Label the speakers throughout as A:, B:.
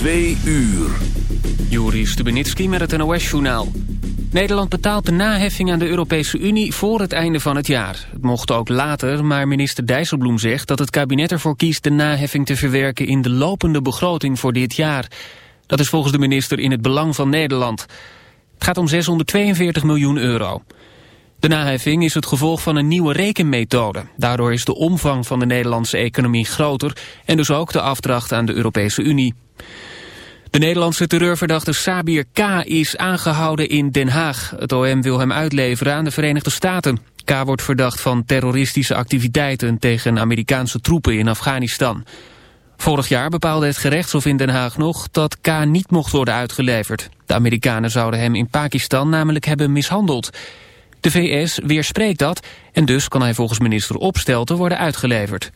A: Twee uur.
B: Juri Stubenitski met het NOS-journaal. Nederland betaalt de naheffing aan de Europese Unie voor het einde van het jaar. Het mocht ook later, maar minister Dijsselbloem zegt dat het kabinet ervoor kiest de naheffing te verwerken in de lopende begroting voor dit jaar. Dat is volgens de minister in het belang van Nederland. Het gaat om 642 miljoen euro. De naheffing is het gevolg van een nieuwe rekenmethode. Daardoor is de omvang van de Nederlandse economie groter... en dus ook de afdracht aan de Europese Unie. De Nederlandse terreurverdachte Sabir K. is aangehouden in Den Haag. Het OM wil hem uitleveren aan de Verenigde Staten. K. wordt verdacht van terroristische activiteiten tegen Amerikaanse troepen in Afghanistan. Vorig jaar bepaalde het gerechtshof in Den Haag nog dat K. niet mocht worden uitgeleverd. De Amerikanen zouden hem in Pakistan namelijk hebben mishandeld. De VS weerspreekt dat en dus kan hij volgens minister Opstelten worden uitgeleverd.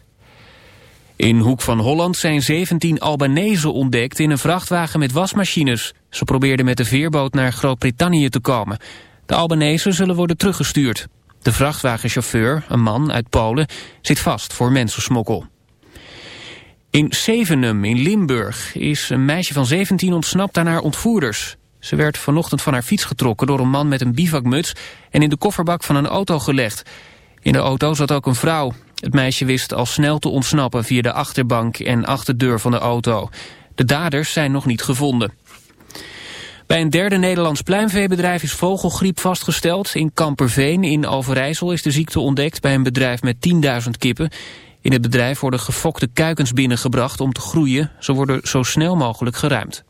B: In Hoek van Holland zijn 17 Albanese ontdekt in een vrachtwagen met wasmachines. Ze probeerden met de veerboot naar Groot-Brittannië te komen. De Albanese zullen worden teruggestuurd. De vrachtwagenchauffeur, een man uit Polen, zit vast voor mensensmokkel. In Sevenum in Limburg is een meisje van 17 ontsnapt aan haar ontvoerders. Ze werd vanochtend van haar fiets getrokken door een man met een bivakmuts... en in de kofferbak van een auto gelegd. In de auto zat ook een vrouw. Het meisje wist al snel te ontsnappen via de achterbank en achterdeur van de auto. De daders zijn nog niet gevonden. Bij een derde Nederlands pluimveebedrijf is vogelgriep vastgesteld. In Kamperveen in Overijssel is de ziekte ontdekt bij een bedrijf met 10.000 kippen. In het bedrijf worden gefokte kuikens binnengebracht om te groeien. Ze worden zo snel mogelijk geruimd.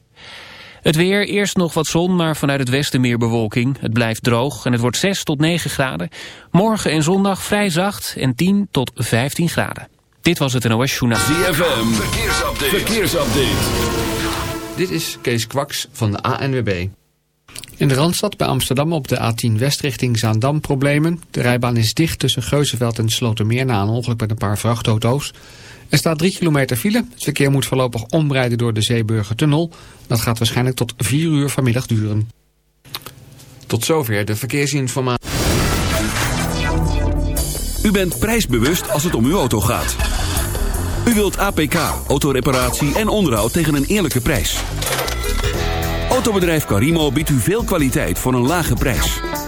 B: Het weer, eerst nog wat zon, maar vanuit het westen meer bewolking. Het blijft droog en het wordt 6 tot 9 graden. Morgen en zondag vrij zacht en 10 tot 15 graden. Dit was het NOS Journaal.
A: ZFM, verkeersupdate. verkeersupdate.
C: Dit is Kees Kwaks van de ANWB. In de Randstad bij Amsterdam op de A10 West richting Zaandam problemen. De rijbaan is dicht tussen Geuzenveld en Slotermeer na een ongeluk met een paar vrachtauto's. Er staat 3 kilometer file. Het verkeer moet voorlopig omrijden door de Zeeburgertunnel. Dat gaat waarschijnlijk tot 4 uur vanmiddag duren. Tot zover de verkeersinformatie.
A: U bent prijsbewust als het om uw auto gaat. U wilt APK, autoreparatie en onderhoud tegen een eerlijke prijs. Autobedrijf Carimo biedt u veel kwaliteit voor een lage prijs.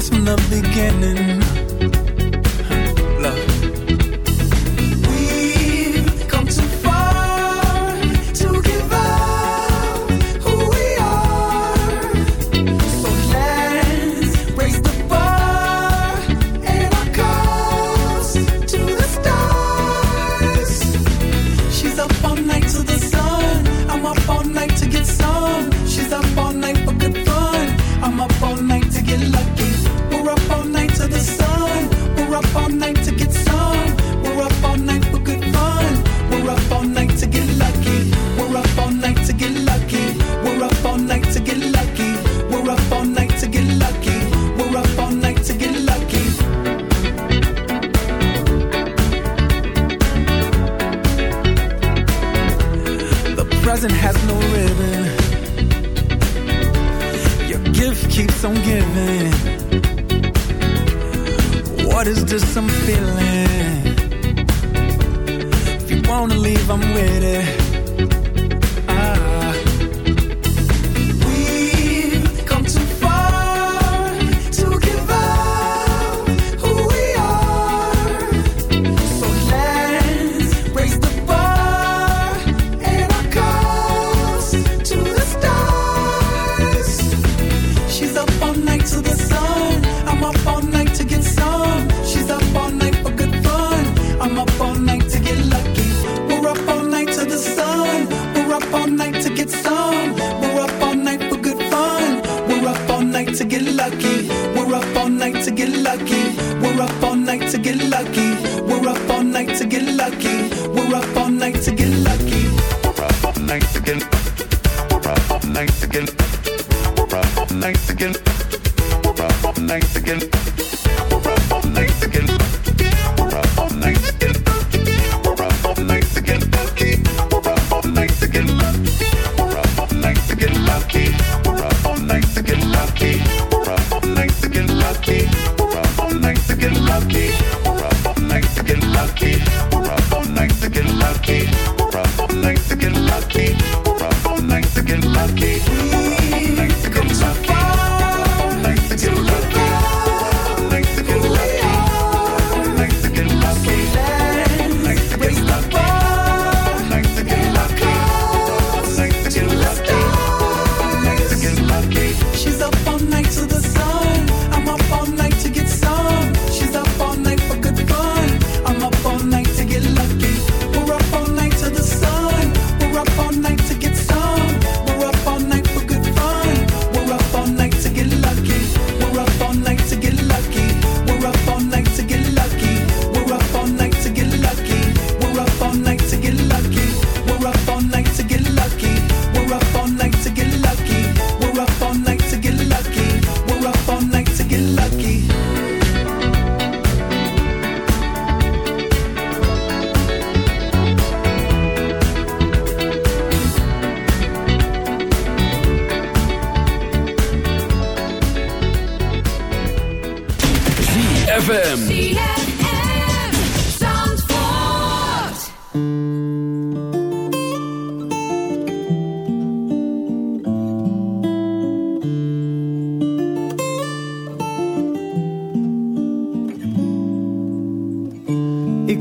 D: From the
E: beginning night again. Night again. Night
F: again.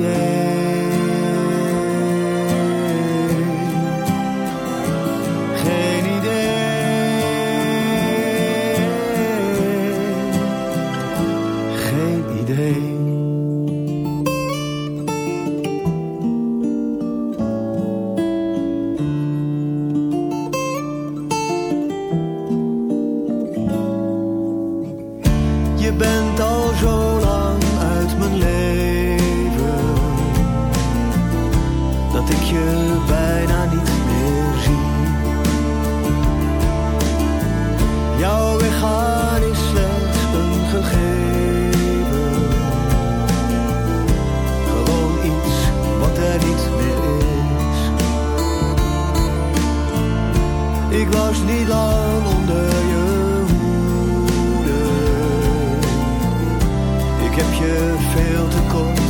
F: geen was niet lang onder je hoede. Ik heb je veel te kort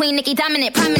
G: Queen Nicki dominant, prominent.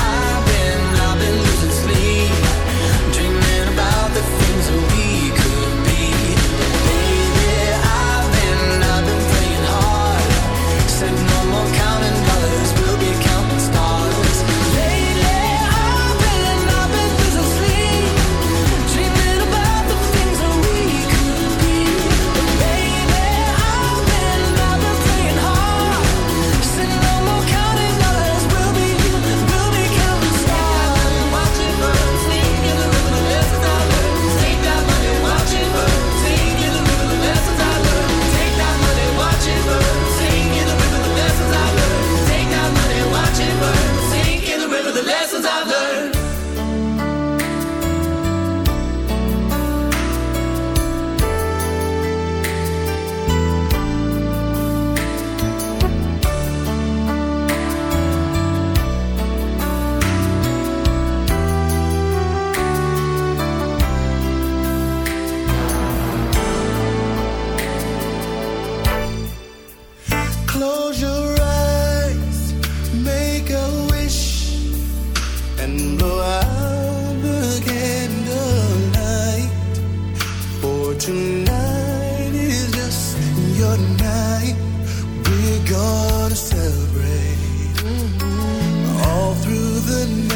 H: gonna celebrate mm -hmm. all through the night.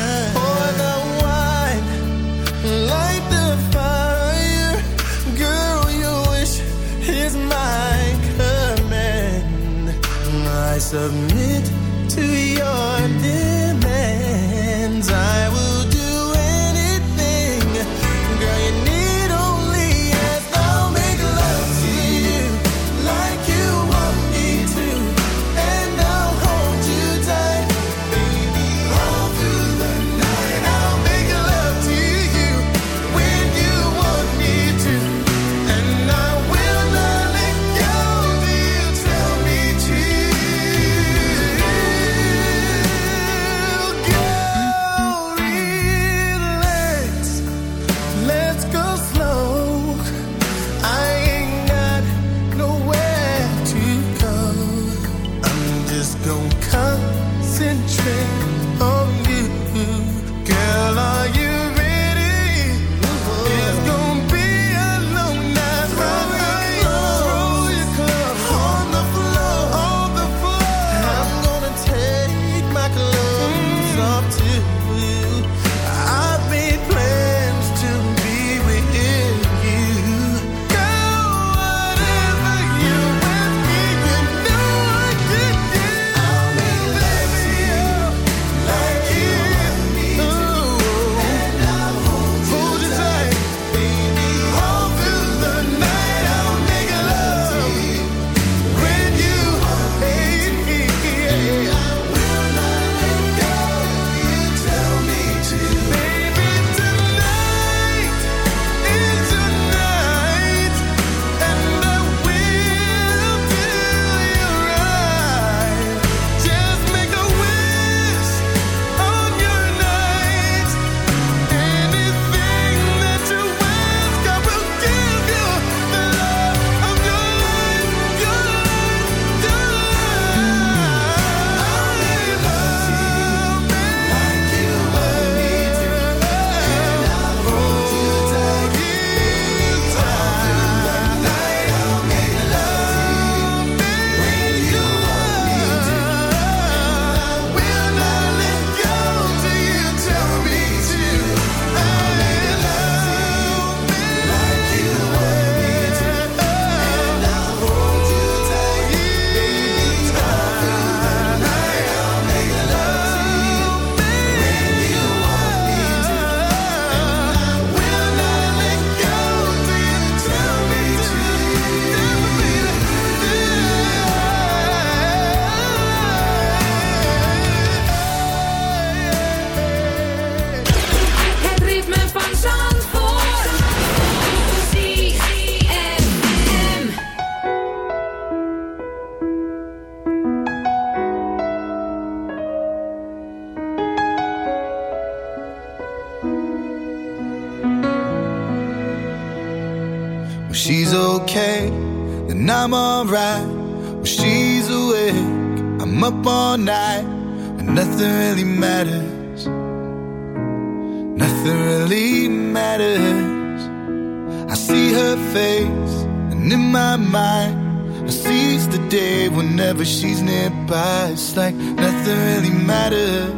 H: whenever she's nearby. It's like nothing really matters.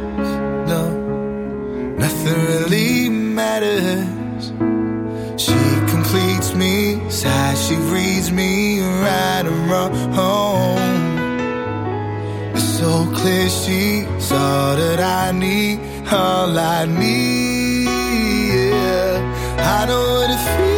H: No, nothing really matters. She completes me, it's she reads me, right around wrong. It's so clear she's all that I need, all I need. Yeah, I know what it feels.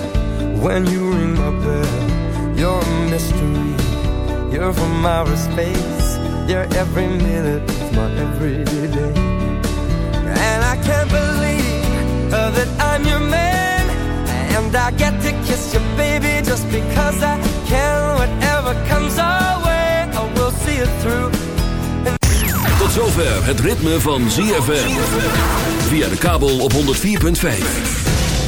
I: When you ring my bell, you're a mystery. You're from outer space. You're every minute of my everyday. And I can't believe uh, that I'm your man. And I get to kiss your baby just because I can. Whatever comes our way, I will see it through.
A: Tot zover het ritme van ZFM. Via de kabel op 104.5.